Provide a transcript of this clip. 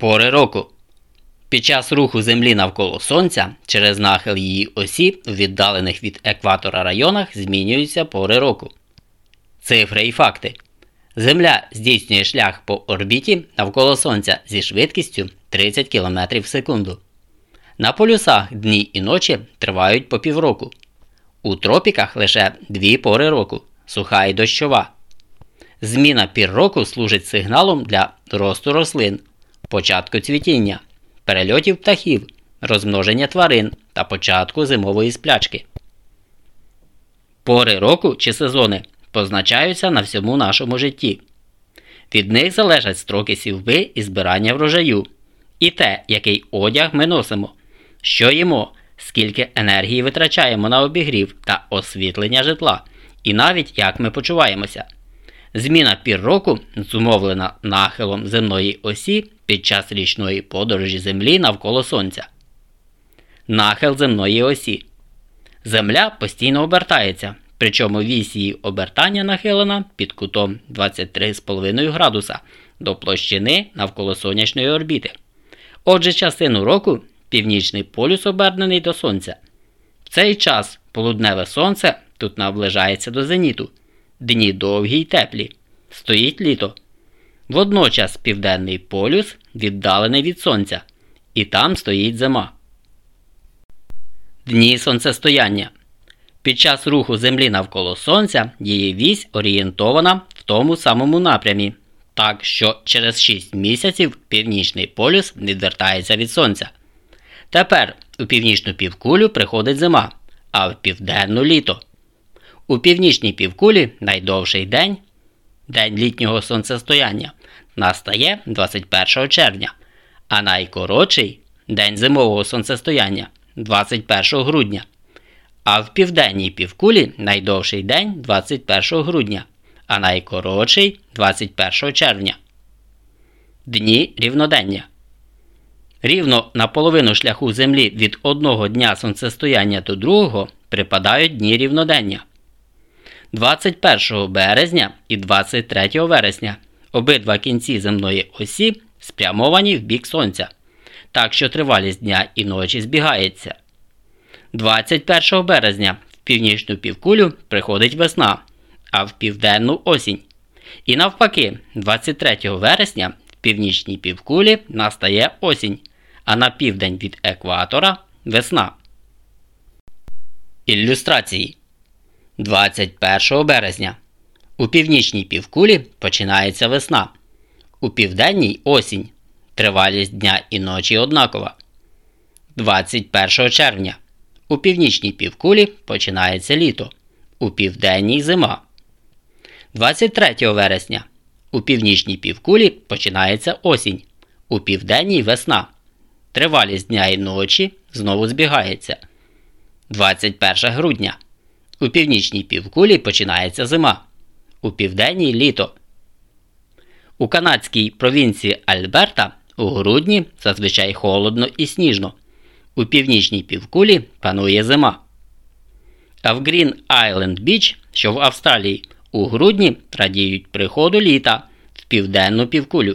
Пори року. Під час руху Землі навколо Сонця через нахил її осі у віддалених від екватора районах змінюються пори року. Цифри і факти. Земля здійснює шлях по орбіті навколо Сонця зі швидкістю 30 км в секунду. На полюсах дні і ночі тривають по півроку. У тропіках лише дві пори року суха і дощова. Зміна пір року служить сигналом для росту рослин, початку цвітіння, перельотів птахів, розмноження тварин та початку зимової сплячки. Пори року чи сезони позначаються на всьому нашому житті. Від них залежать строки сівби і збирання врожаю, і те, який одяг ми носимо, що їмо, скільки енергії витрачаємо на обігрів та освітлення житла, і навіть як ми почуваємося. Зміна пір року зумовлена нахилом земної осі під час річної подорожі Землі навколо Сонця. Нахил земної осі. Земля постійно обертається, причому вісь її обертання нахилена під кутом 23,5 градуса до площини навколо сонячної орбіти. Отже, частину року північний полюс обернений до Сонця. В цей час полудневе сонце тут наближається до зеніту. Дні довгі й теплі. Стоїть літо. Водночас південний полюс віддалений від сонця, і там стоїть зима. Дні сонцестояння. Під час руху Землі навколо Сонця її вісь орієнтована в тому самому напрямі, так що через 6 місяців північний полюс відвертається від Сонця. Тепер у північну півкулю приходить зима, а в південну літо. У північній півкулі найдовший день день літнього сонцестояння настає 21 червня, а найкоротший день зимового сонцестояння 21 грудня. А в південній півкулі найдовший день 21 грудня, а найкоротший 21 червня. Дні рівнодення. Рівно на половину шляху Землі від одного дня сонцестояння до другого припадають дні рівнодення. 21 березня і 23 вересня обидва кінці земної осі спрямовані в бік Сонця, так що тривалість дня і ночі збігається. 21 березня в північну півкулю приходить весна, а в південну осінь. І навпаки, 23 вересня в північній півкулі настає осінь, а на південь від екватора весна. Ілюстрації 21 березня. У північній півкулі починається весна. У південній осінь. Тривалість дня і ночі однакова. 21 червня. У північній півкулі починається літо. У південній зима. 23 вересня. У північній півкулі починається осінь. У південній весна. Тривалість дня і ночі знову збігається. 21 грудня. У північній півкулі починається зима. У південній літо. У канадській провінції Альберта у грудні зазвичай холодно і сніжно. У північній півкулі панує зима. А в Green Island Beach, що в Австралії, у грудні радіють приходу літа в південну півкулю.